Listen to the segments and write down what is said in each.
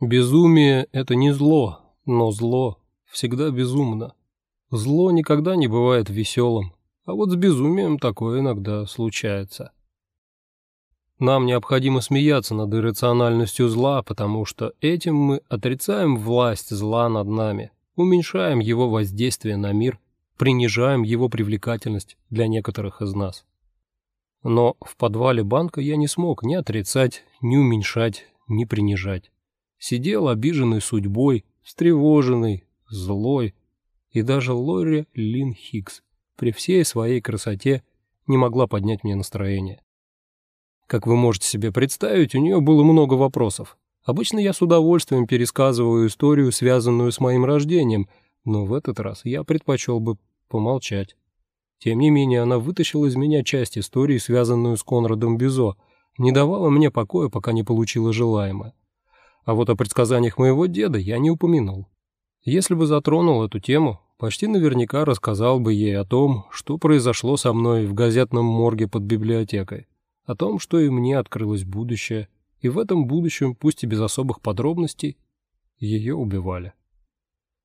Безумие – это не зло, но зло всегда безумно. Зло никогда не бывает веселым, а вот с безумием такое иногда случается. Нам необходимо смеяться над иррациональностью зла, потому что этим мы отрицаем власть зла над нами, уменьшаем его воздействие на мир, принижаем его привлекательность для некоторых из нас. Но в подвале банка я не смог ни отрицать, ни уменьшать, ни принижать. Сидел обиженный судьбой, встревоженный, злой, и даже Лори Лин Хикс при всей своей красоте не могла поднять мне настроение. Как вы можете себе представить, у нее было много вопросов. Обычно я с удовольствием пересказываю историю, связанную с моим рождением, но в этот раз я предпочел бы помолчать. Тем не менее, она вытащила из меня часть истории, связанную с Конрадом Бизо, не давала мне покоя, пока не получила желаемое. А вот о предсказаниях моего деда я не упомянул. Если бы затронул эту тему, почти наверняка рассказал бы ей о том, что произошло со мной в газетном морге под библиотекой, о том, что и мне открылось будущее, и в этом будущем, пусть и без особых подробностей, ее убивали.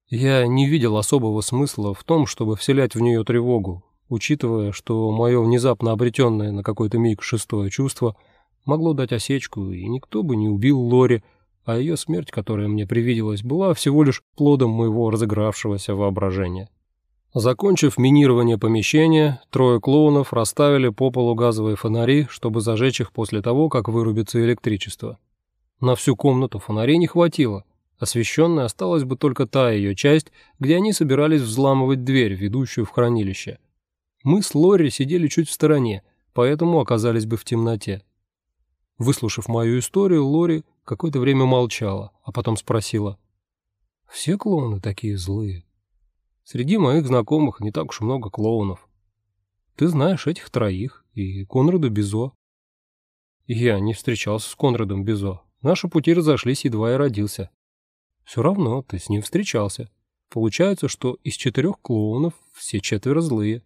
Я не видел особого смысла в том, чтобы вселять в нее тревогу, учитывая, что мое внезапно обретенное на какой-то миг шестое чувство могло дать осечку, и никто бы не убил Лори, а ее смерть, которая мне привиделась, была всего лишь плодом моего разыгравшегося воображения. Закончив минирование помещения, трое клоунов расставили по полу газовые фонари, чтобы зажечь их после того, как вырубится электричество. На всю комнату фонарей не хватило. Освещенной осталась бы только та ее часть, где они собирались взламывать дверь, ведущую в хранилище. Мы с Лори сидели чуть в стороне, поэтому оказались бы в темноте. Выслушав мою историю, Лори какое-то время молчала, а потом спросила. «Все клоуны такие злые?» «Среди моих знакомых не так уж много клоунов. Ты знаешь этих троих и Конрада Бизо». «Я не встречался с Конрадом Бизо. Наши пути разошлись, едва я родился». «Все равно ты с ним встречался. Получается, что из четырех клоунов все четверо злые».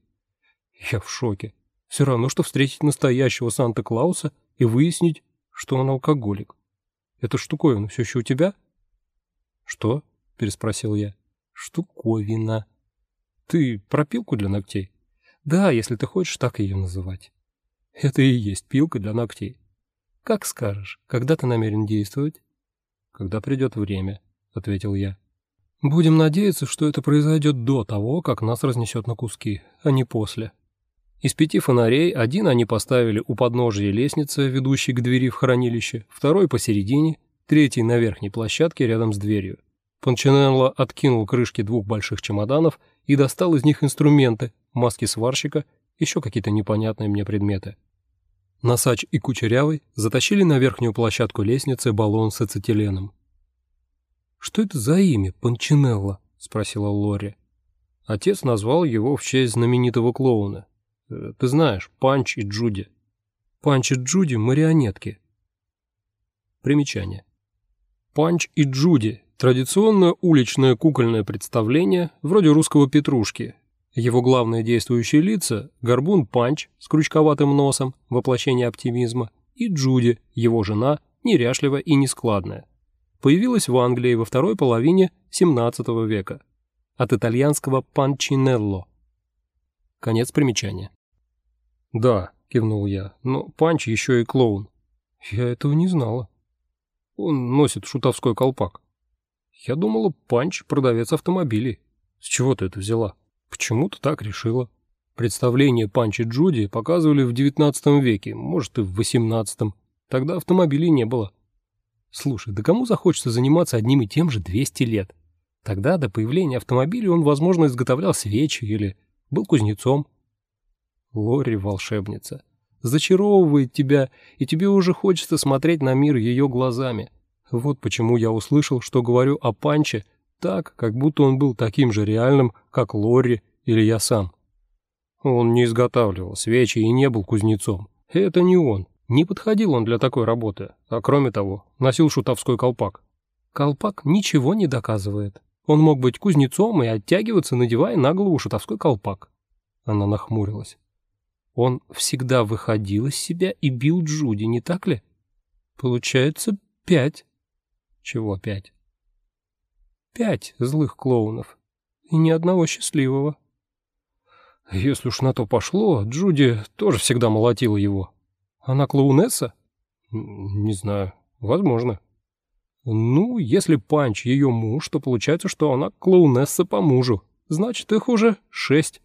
Я в шоке. Все равно, что встретить настоящего Санта-Клауса и выяснить, что он алкоголик. Эта штуковина все еще у тебя? Что? Переспросил я. Штуковина. Ты про пилку для ногтей? Да, если ты хочешь так ее называть. Это и есть пилка для ногтей. Как скажешь, когда ты намерен действовать? Когда придет время, ответил я. Будем надеяться, что это произойдет до того, как нас разнесет на куски, а не после. Из пяти фонарей один они поставили у подножия лестницы, ведущей к двери в хранилище, второй посередине, третий на верхней площадке рядом с дверью. Панчинелло откинул крышки двух больших чемоданов и достал из них инструменты, маски сварщика, еще какие-то непонятные мне предметы. Носач и Кучерявый затащили на верхнюю площадку лестницы баллон с ацетиленом. «Что это за имя, Панчинелло?» – спросила Лори. Отец назвал его в честь знаменитого клоуна, ты знаешь, Панч и Джуди. Панч и Джуди – марионетки. Примечание. Панч и Джуди – традиционное уличное кукольное представление, вроде русского петрушки. Его главные действующие лица – Горбун Панч с крючковатым носом, воплощение оптимизма, и Джуди, его жена, неряшливая и нескладная. Появилась в Англии во второй половине XVII века. От итальянского «панчинелло». Конец примечания. «Да», — кивнул я, — «но Панч еще и клоун». «Я этого не знала». «Он носит шутовской колпак». «Я думала, Панч — продавец автомобилей». «С чего ты это взяла?» «Почему-то так решила». Представление Панчи Джуди показывали в XIX веке, может и в XVIII. Тогда автомобилей не было. Слушай, да кому захочется заниматься одним и тем же 200 лет? Тогда, до появления автомобилей, он, возможно, изготовлял свечи или был кузнецом. Лори волшебница. Зачаровывает тебя, и тебе уже хочется смотреть на мир ее глазами. Вот почему я услышал, что говорю о Панче так, как будто он был таким же реальным, как Лори или я сам. Он не изготавливал свечи и не был кузнецом. Это не он. Не подходил он для такой работы, а кроме того, носил шутовской колпак. Колпак ничего не доказывает. Он мог быть кузнецом и оттягиваться, надевая на голову шутовской колпак. Она нахмурилась. Он всегда выходил из себя и бил Джуди, не так ли? Получается, пять. Чего пять? Пять злых клоунов. И ни одного счастливого. Если уж на то пошло, Джуди тоже всегда молотила его. Она клоунесса? Не знаю. Возможно. Ну, если Панч ее муж, то получается, что она клоунесса по мужу. Значит, их уже шесть.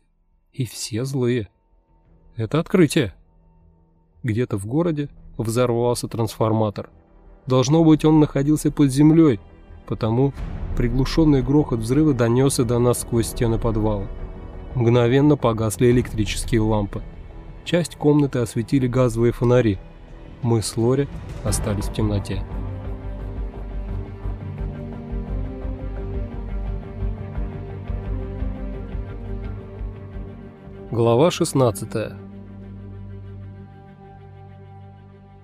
И все злые. Это открытие. Где-то в городе взорвался трансформатор. Должно быть, он находился под землей, потому приглушенный грохот взрыва донесся до нас сквозь стены подвала. Мгновенно погасли электрические лампы. Часть комнаты осветили газовые фонари. Мы с Лори остались в темноте. Глава 16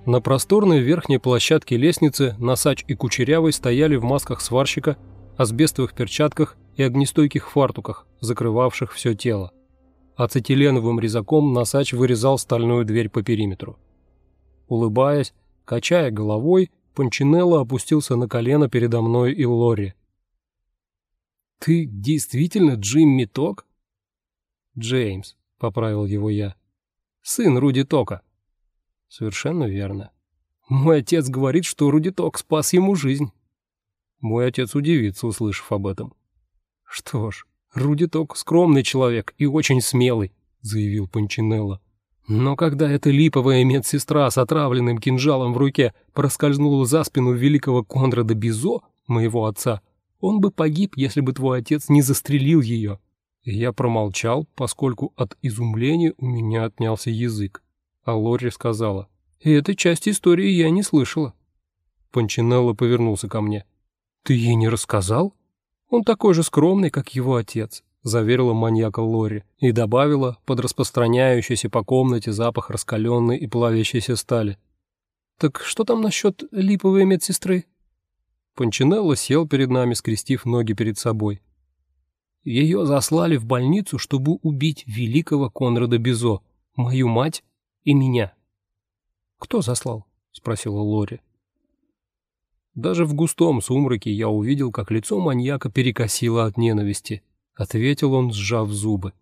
На просторной верхней площадке лестницы Носач и Кучерявый стояли в масках сварщика, асбестовых перчатках и огнестойких фартуках, закрывавших все тело. Ацетиленовым резаком Носач вырезал стальную дверь по периметру. Улыбаясь, качая головой, Панчинелло опустился на колено передо мной и Лори. «Ты действительно Джимми Ток?» «Джеймс», — поправил его я. «Сын Руди Тока». Совершенно верно. Мой отец говорит, что Рудиток спас ему жизнь. Мой отец удивится, услышав об этом. Что ж, Рудиток скромный человек и очень смелый, заявил Панчинелло. Но когда эта липовая медсестра с отравленным кинжалом в руке проскользнула за спину великого Конрада Бизо, моего отца, он бы погиб, если бы твой отец не застрелил ее. Я промолчал, поскольку от изумления у меня отнялся язык. А Лори сказала, «И этой части истории я не слышала». Панчинелло повернулся ко мне. «Ты ей не рассказал?» «Он такой же скромный, как его отец», — заверила маньяка Лори и добавила под распространяющийся по комнате запах раскаленной и плавящейся стали. «Так что там насчет липовой медсестры?» Панчинелло сел перед нами, скрестив ноги перед собой. Ее заслали в больницу, чтобы убить великого Конрада Бизо, мою мать и меня. «Кто заслал?» — спросила Лори. Даже в густом сумраке я увидел, как лицо маньяка перекосило от ненависти. Ответил он, сжав зубы.